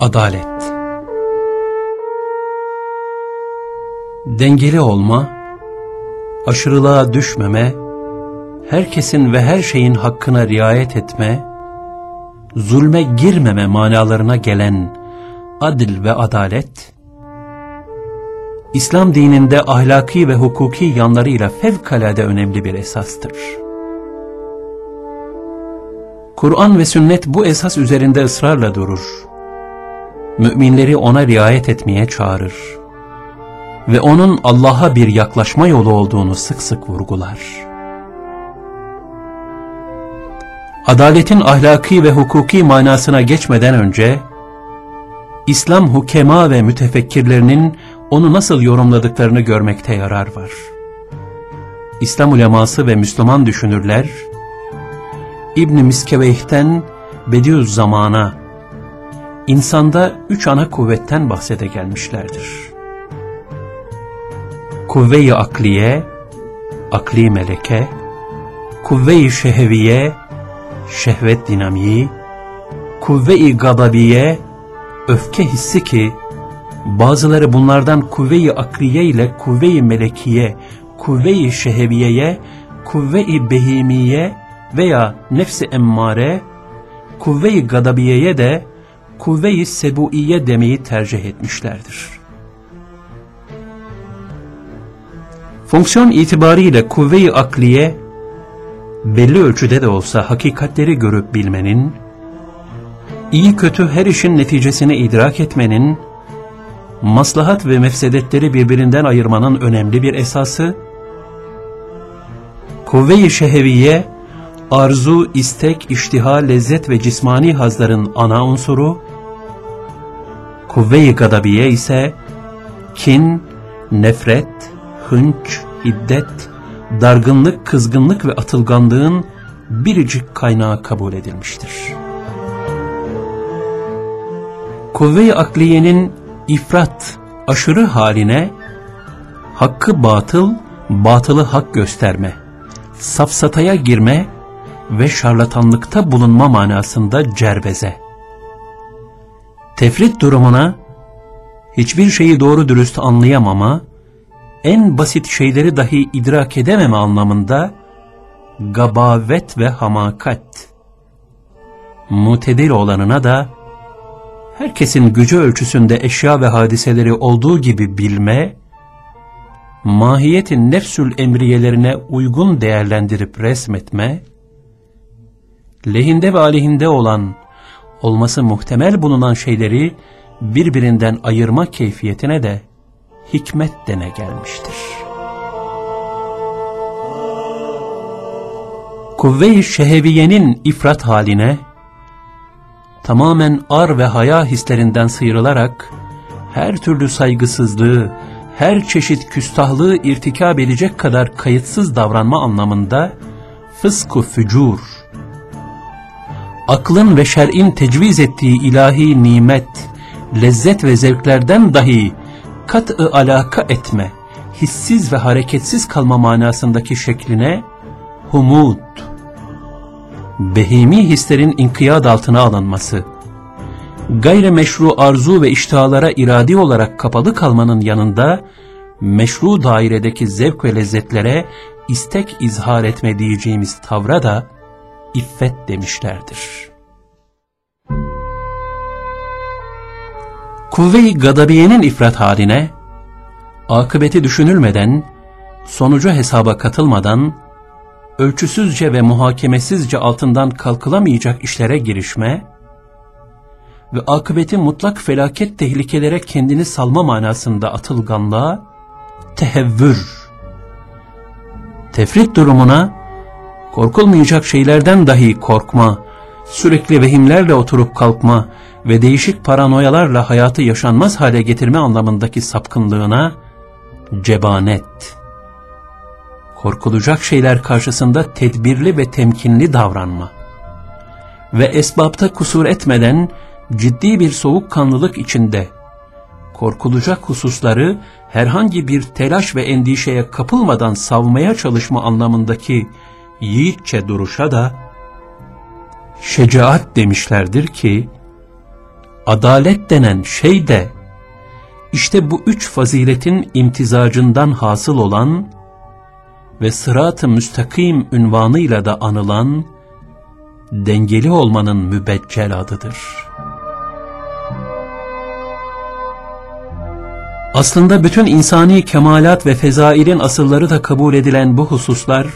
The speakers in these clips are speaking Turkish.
Adalet Dengeli olma, aşırılığa düşmeme, herkesin ve her şeyin hakkına riayet etme, zulme girmeme manalarına gelen adil ve adalet, İslam dininde ahlaki ve hukuki yanlarıyla fevkalade önemli bir esastır. Kur'an ve sünnet bu esas üzerinde ısrarla durur. Müminleri ona riayet etmeye çağırır. Ve onun Allah'a bir yaklaşma yolu olduğunu sık sık vurgular. Adaletin ahlaki ve hukuki manasına geçmeden önce, İslam hukema ve mütefekkirlerinin onu nasıl yorumladıklarını görmekte yarar var. İslam uleması ve Müslüman düşünürler, İbn Miskeveyh'ten Bediüzzaman'a insanda üç ana kuvvetten bahsede gelmişlerdir. Kuvve-i akliye, akli meleke, kuvve-i şeheviye, şehvet dinamiği, kuvve-i gadabiye, öfke hissi ki, bazıları bunlardan kuvve-i akliye ile kuvve-i melekiye, kuvve-i şeheviyeye, kuvve-i behimiye veya nefsi emmare, kuvve-i gadabiyeye de kuvve-i sebuiye demeyi tercih etmişlerdir. Fonksiyon itibariyle kuvve-i akliye, belli ölçüde de olsa hakikatleri görüp bilmenin, iyi kötü her işin neticesini idrak etmenin, maslahat ve mefsedetleri birbirinden ayırmanın önemli bir esası, kuvve-i şeheviye, arzu, istek, iştiha, lezzet ve cismani hazların ana unsuru, kuvve-i gadabiye ise kin, nefret, hınç, hiddet, dargınlık, kızgınlık ve atılganlığın biricik kaynağı kabul edilmiştir. Kuvve-i akliyenin ifrat, aşırı haline, hakkı batıl, batılı hak gösterme, safsataya girme ve şarlatanlıkta bulunma manasında cerbeze. Tefrit durumuna, hiçbir şeyi doğru dürüst anlayamama, en basit şeyleri dahi idrak edememe anlamında gabavet ve hamakat. Mutedil olanına da herkesin gücü ölçüsünde eşya ve hadiseleri olduğu gibi bilme, mahiyetin nefsül emriyelerine uygun değerlendirip resmetme, lehinde ve aleyhinde olan, olması muhtemel bulunan şeyleri birbirinden ayırma keyfiyetine de hikmet dene gelmiştir. Kuvve-i şeheviyenin ifrat haline, tamamen ar ve haya hislerinden sıyrılarak, her türlü saygısızlığı, her çeşit küstahlığı irtikab edecek kadar kayıtsız davranma anlamında fısku fücur, aklın ve şer'in tecviz ettiği ilahi nimet, lezzet ve zevklerden dahi kat-ı alaka etme, hissiz ve hareketsiz kalma manasındaki şekline humud, behimi hislerin inkiyat altına alınması, gayrimeşru arzu ve iştihalara iradi olarak kapalı kalmanın yanında, meşru dairedeki zevk ve lezzetlere istek izhar etme diyeceğimiz tavra da iffet demişlerdir. Kuvve-i gadabiyenin ifrat haline, akıbeti düşünülmeden, sonucu hesaba katılmadan, ölçüsüzce ve muhakemesizce altından kalkılamayacak işlere girişme ve akıbeti mutlak felaket tehlikelere kendini salma manasında atılganlığa tehevvür. Tefrit durumuna korkulmayacak şeylerden dahi korkma, sürekli vehimlerle oturup kalkma ve değişik paranoyalarla hayatı yaşanmaz hale getirme anlamındaki sapkınlığına cebanet. Korkulacak şeyler karşısında tedbirli ve temkinli davranma ve esbapta kusur etmeden ciddi bir soğukkanlılık içinde korkulacak hususları herhangi bir telaş ve endişeye kapılmadan savmaya çalışma anlamındaki yiğitçe duruşa da şecaat demişlerdir ki adalet denen şey de işte bu üç faziletin imtizacından hasıl olan ve sırat-ı müstakim ünvanıyla da anılan dengeli olmanın mübeccel adıdır. Aslında bütün insani kemalat ve fezailin asılları da kabul edilen bu hususlar,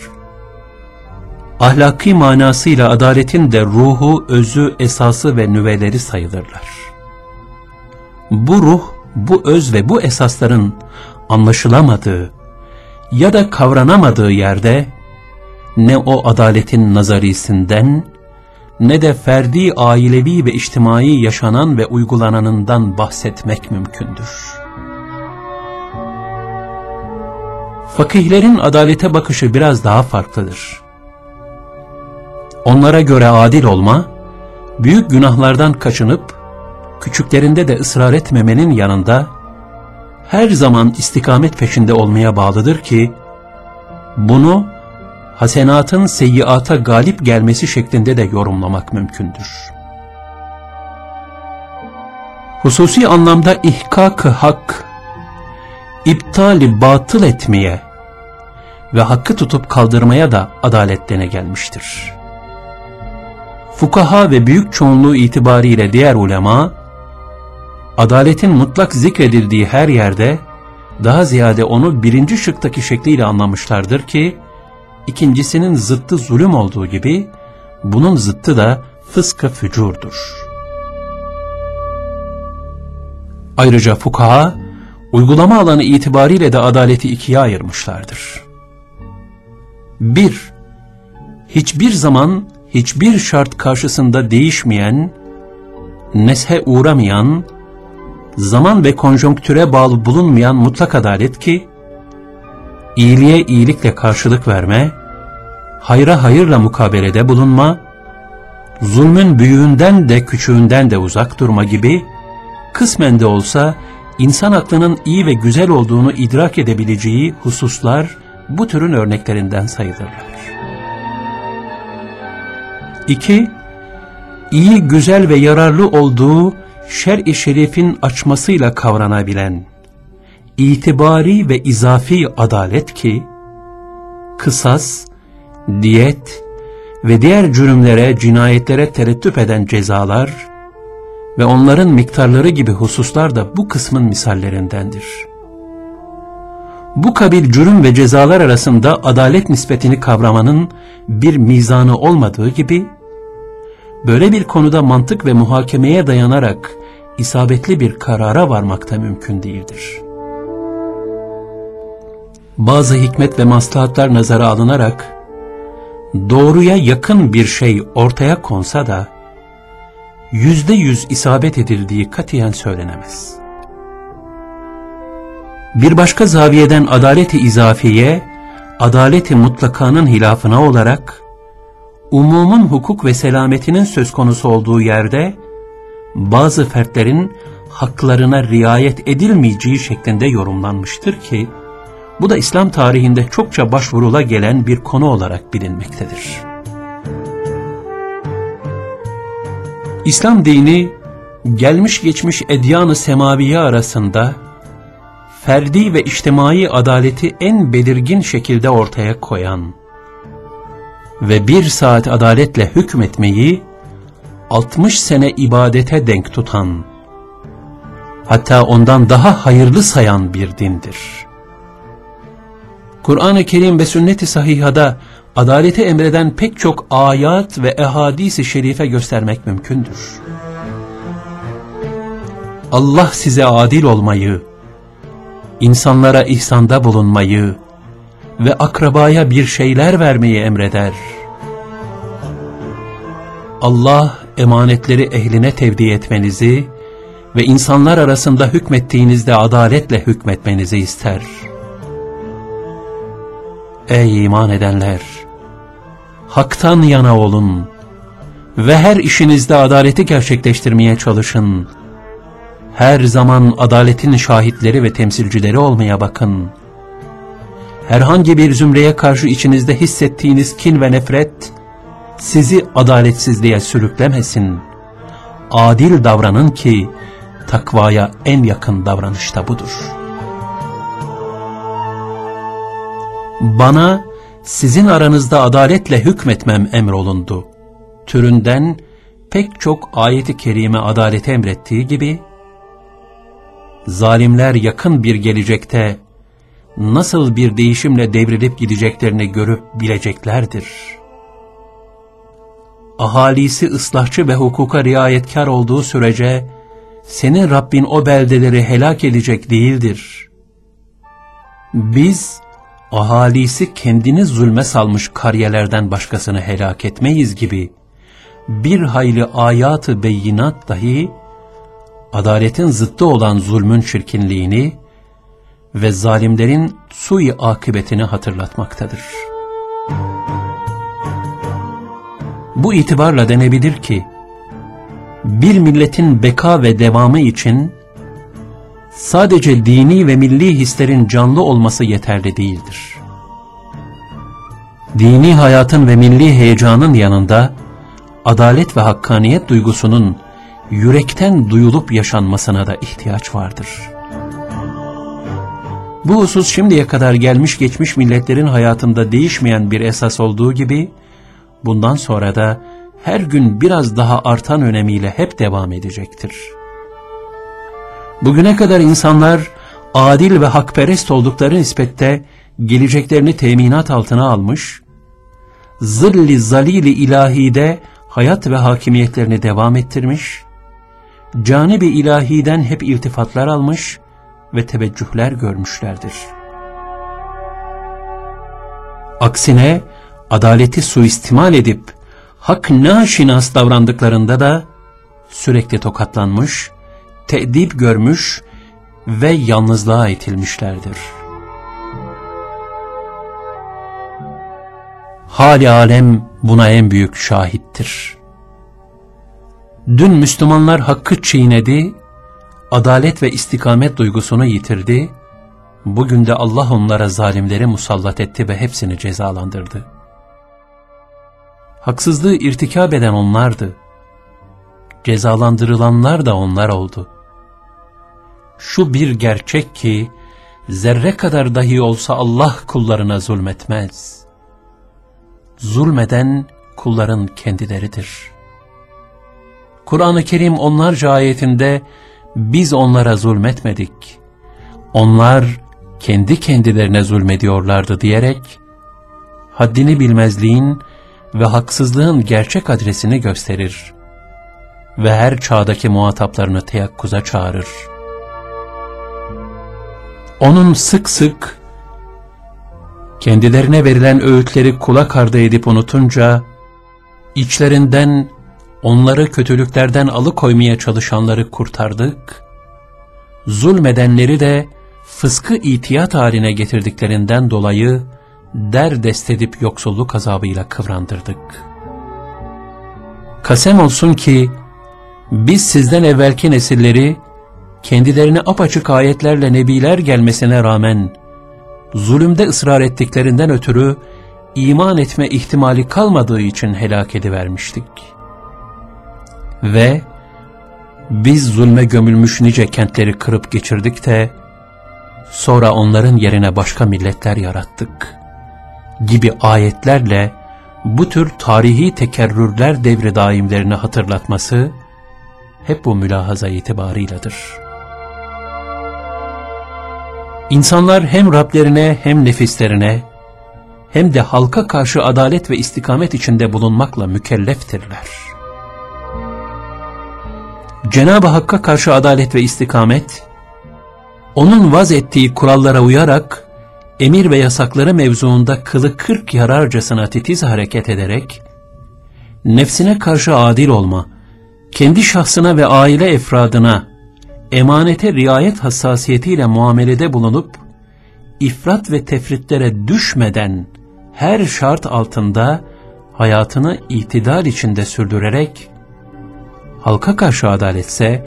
ahlaki manasıyla adaletin de ruhu, özü, esası ve nüveleri sayılırlar. Bu ruh, bu öz ve bu esasların anlaşılamadığı ya da kavranamadığı yerde, ne o adaletin nazarisinden, ne de ferdi, ailevi ve içtimai yaşanan ve uygulananından bahsetmek mümkündür. Fakihlerin adalete bakışı biraz daha farklıdır. Onlara göre adil olma, büyük günahlardan kaçınıp, küçüklerinde de ısrar etmemenin yanında, her zaman istikamet peşinde olmaya bağlıdır ki, bunu hasenatın seyyiata galip gelmesi şeklinde de yorumlamak mümkündür. Hususi anlamda ihkak hak, iptali batıl etmeye ve hakkı tutup kaldırmaya da adalet dene gelmiştir. Fukaha ve büyük çoğunluğu itibariyle diğer ulema, adaletin mutlak zikredildiği her yerde, daha ziyade onu birinci şıktaki şekliyle anlamışlardır ki, ikincisinin zıttı zulüm olduğu gibi, bunun zıttı da fıska fücurdur. Ayrıca fukaha, uygulama alanı itibariyle de adaleti ikiye ayırmışlardır. 1. Hiçbir zaman, hiçbir şart karşısında değişmeyen, neshe uğramayan, zaman ve konjonktüre bağlı bulunmayan mutlak adalet ki, iyiliğe iyilikle karşılık verme, hayra hayırla mukabelede bulunma, zulmün büyüğünden de küçüğünden de uzak durma gibi, kısmen de olsa insan aklının iyi ve güzel olduğunu idrak edebileceği hususlar bu türün örneklerinden sayılırlar. 2. İyi, güzel ve yararlı olduğu şer-i şerifin açmasıyla kavranabilen, itibari ve izafi adalet ki, kısas, diyet ve diğer cürümlere, cinayetlere terettüp eden cezalar ve onların miktarları gibi hususlar da bu kısmın misallerindendir. Bu kabil cürüm ve cezalar arasında adalet nispetini kavramanın bir mizanı olmadığı gibi, böyle bir konuda mantık ve muhakemeye dayanarak isabetli bir karara varmak da mümkün değildir. Bazı hikmet ve maslahatlar nazara alınarak, doğruya yakın bir şey ortaya konsa da, yüzde yüz isabet edildiği katiyen söylenemez. Bir başka zaviyeden adaleti izafiye, adaleti mutlakanın hilafına olarak, umumun hukuk ve selametinin söz konusu olduğu yerde, bazı fertlerin haklarına riayet edilmeyeceği şeklinde yorumlanmıştır ki, bu da İslam tarihinde çokça başvurula gelen bir konu olarak bilinmektedir. İslam dini, gelmiş geçmiş edyan-ı semaviye arasında, ferdi ve içtimai adaleti en belirgin şekilde ortaya koyan ve bir saat adaletle hükmetmeyi, 60 sene ibadete denk tutan, hatta ondan daha hayırlı sayan bir dindir. Kur'an-ı Kerim ve sünnet-i sahihada adaleti emreden pek çok ayat ve ehadis-i şerife göstermek mümkündür. Allah size adil olmayı, insanlara ihsanda bulunmayı ve akrabaya bir şeyler vermeyi emreder. Allah emanetleri ehline tevdi etmenizi ve insanlar arasında hükmettiğinizde adaletle hükmetmenizi ister. Ey iman edenler! Hak'tan yana olun ve her işinizde adaleti gerçekleştirmeye çalışın. Her zaman adaletin şahitleri ve temsilcileri olmaya bakın. Herhangi bir zümreye karşı içinizde hissettiğiniz kin ve nefret, sizi adaletsizliğe sürüklemesin. adil davranın ki takvaya en yakın davranış da budur. Bana sizin aranızda adaletle hükmetmem emrolundu. Türünden pek çok ayeti kerime adaleti emrettiği gibi, zalimler yakın bir gelecekte nasıl bir değişimle devrilip gideceklerini görüp bileceklerdir. Ahalisi ıslahçı ve hukuka riayetkar olduğu sürece, senin Rabbin o beldeleri helak edecek değildir. Biz, ahalisi kendini zulme salmış kariyelerden başkasını helak etmeyiz gibi, bir hayli ayatı beyinat dahi, adaletin zıttı olan zulmün çirkinliğini ve zalimlerin sui akıbetini hatırlatmaktadır. Bu itibarla denebilir ki, bir milletin beka ve devamı için sadece dini ve milli hislerin canlı olması yeterli değildir. Dini hayatın ve milli heyecanın yanında adalet ve hakkaniyet duygusunun yürekten duyulup yaşanmasına da ihtiyaç vardır. Bu husus şimdiye kadar gelmiş geçmiş milletlerin hayatında değişmeyen bir esas olduğu gibi, bundan sonra da her gün biraz daha artan önemiyle hep devam edecektir. Bugüne kadar insanlar adil ve hakperest oldukları nispette geleceklerini teminat altına almış, zilli zalili ilahide hayat ve hakimiyetlerini devam ettirmiş, canibi ilahiden hep iltifatlar almış ve teveccühler görmüşlerdir. Aksine adaleti suistimal edip hak naşinas davrandıklarında da sürekli tokatlanmış, te'dip görmüş ve yalnızlığa itilmişlerdir. Hali alem buna en büyük şahittir. Dün Müslümanlar hakkı çiğnedi, adalet ve istikamet duygusunu yitirdi, bugün de Allah onlara zalimleri musallat etti ve hepsini cezalandırdı. Haksızlığı irtikab eden onlardı. Cezalandırılanlar da onlar oldu. Şu bir gerçek ki, zerre kadar dahi olsa Allah kullarına zulmetmez. Zulmeden kulların kendileridir.'' Kur'an-ı Kerim onlarca ayetinde biz onlara zulmetmedik. Onlar kendi kendilerine zulmediyorlardı diyerek haddini bilmezliğin ve haksızlığın gerçek adresini gösterir ve her çağdaki muhataplarını teyakkuza çağırır. Onun sık sık kendilerine verilen öğütleri kulak ardı edip unutunca içlerinden onları kötülüklerden alıkoymaya çalışanları kurtardık, zulmedenleri de fıskı itiyat haline getirdikleri dolayı derdest edip yoksulluk azabıyla kıvrandırdık. Kasem olsun ki, biz sizden evvelki nesilleri, kendilerine apaçık ayetlerle nebiler gelmesine rağmen, zulümde ısrar ettiklerinden ötürü, iman etme ihtimali kalmadığı için helak edivermiştik ve biz zulme gömülmüş nice kentleri kırıp geçirdik de sonra onların yerine başka milletler yarattık gibi ayetlerle bu tür tarihi tekerrürler devri daimlerini hatırlatması hep bu mülahaza itibarıyladır. İnsanlar hem Rablerine hem nefislerine hem de halka karşı adalet ve istikamet içinde bulunmakla mükelleftirler. Cenab-ı Hakk'a karşı adalet ve istikamet, onun vaz ettiği kurallara uyarak, emir ve yasakları mevzuunda kılı kırk yararcasına titiz hareket ederek, nefsine karşı adil olma, kendi şahsına ve aile efradına, emanete riayet hassasiyetiyle muamelede bulunup, ifrat ve tefritlere düşmeden, her şart altında hayatını itidal içinde sürdürerek, halka karşı adaletse,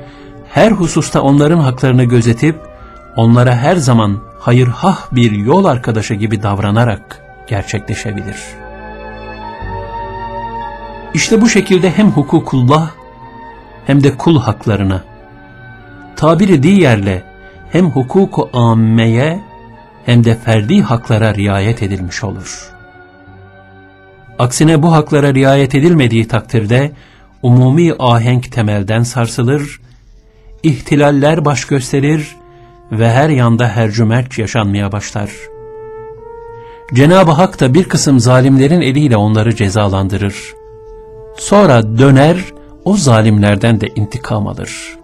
her hususta onların haklarını gözetip, onlara her zaman hayırhah bir yol arkadaşı gibi davranarak gerçekleşebilir. İşte bu şekilde hem hukukullah hem de kul haklarına. Tabiri diğerle hem hukuku ammeye hem de ferdi haklara riayet edilmiş olur. Aksine bu haklara riayet edilmediği takdirde umumi ahenk temelden sarsılır, ihtilaller baş gösterir ve her yanda hercümerç yaşanmaya başlar. Cenab-ı Hak da bir kısım zalimlerin eliyle onları cezalandırır. Sonra döner, o zalimlerden de intikam alır.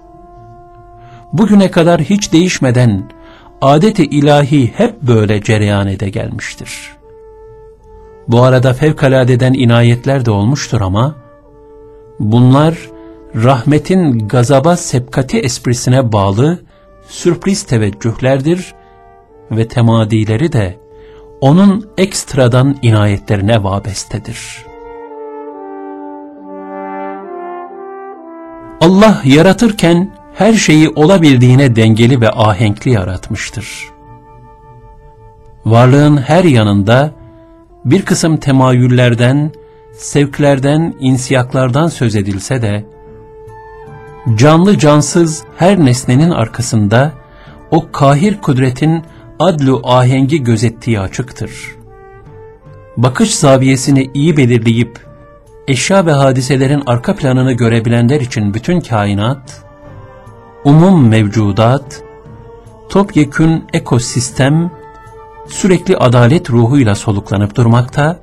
Bugüne kadar hiç değişmeden adeti ilahi hep böyle cereyan ede gelmiştir. Bu arada fevkaladeden inayetler de olmuştur ama, bunlar rahmetin gazaba sepkati esprisine bağlı sürpriz teveccühlerdir ve temadileri de onun ekstradan inayetlerine vabestedir. Allah yaratırken her şeyi olabildiğine dengeli ve ahenkli yaratmıştır. Varlığın her yanında bir kısım temayüllerden, sevklerden, insiyaklardan söz edilse de, canlı cansız her nesnenin arkasında o kahir kudretin adlu ahengi gözettiği açıktır. Bakış zaviyesini iyi belirleyip eşya ve hadiselerin arka planını görebilenler için bütün kainat, umum mevcudat, topyekün ekosistem sürekli adalet ruhuyla soluklanıp durmakta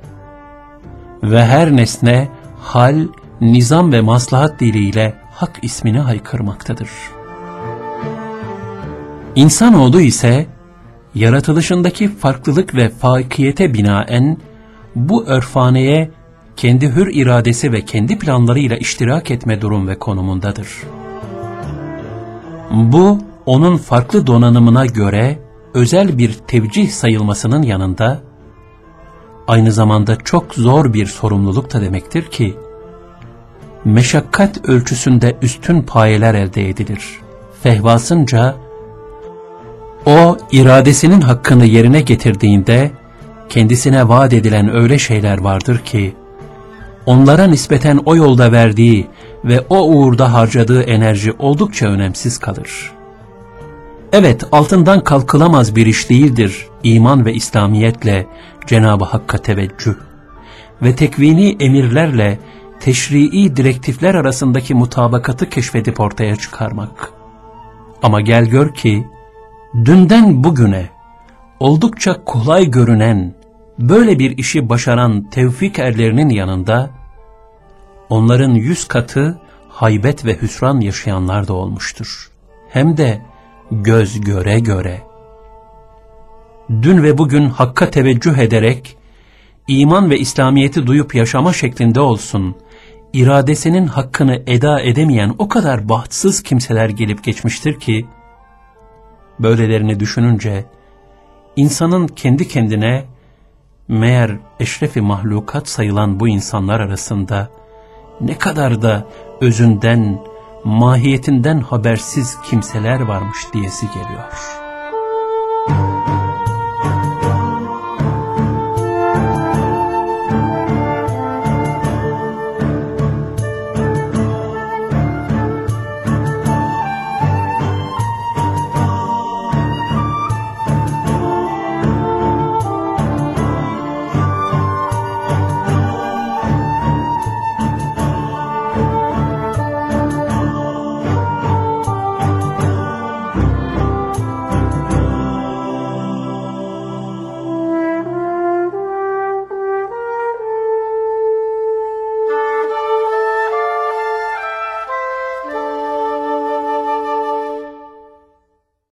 ve her nesne hal, nizam ve maslahat diliyle hak ismini haykırmaktadır. İnsanoğlu ise yaratılışındaki farklılık ve fakiyete binaen bu örfaneye kendi hür iradesi ve kendi planlarıyla iştirak etme durum ve konumundadır. Bu, onun farklı donanımına göre özel bir tevcih sayılmasının yanında, aynı zamanda çok zor bir sorumluluk da demektir ki, meşakkat ölçüsünde üstün payeler elde edilir. Fehvasınca, o iradesinin hakkını yerine getirdiğinde, kendisine vaat edilen öyle şeyler vardır ki, onlara nispeten o yolda verdiği ve o uğurda harcadığı enerji oldukça önemsiz kalır. Evet, altından kalkılamaz bir iş değildir iman ve İslamiyetle Cenab-ı Hakk'a teveccüh ve tekvini emirlerle teşrii direktifler arasındaki mutabakatı keşfedip ortaya çıkarmak. Ama gel gör ki, dünden bugüne oldukça kolay görünen böyle bir işi başaran tevfik erlerinin yanında, onların yüz katı haybet ve hüsran yaşayanlar da olmuştur. Hem de göz göre göre. Dün ve bugün Hakk'a teveccüh ederek, iman ve İslamiyet'i duyup yaşama şeklinde olsun, iradesinin hakkını eda edemeyen o kadar bahtsız kimseler gelip geçmiştir ki, böylelerini düşününce, insanın kendi kendine, meğer eşrefi mahlukat sayılan bu insanlar arasında, ne kadar da özünden, mahiyetinden habersiz kimseler varmış diyesi geliyor.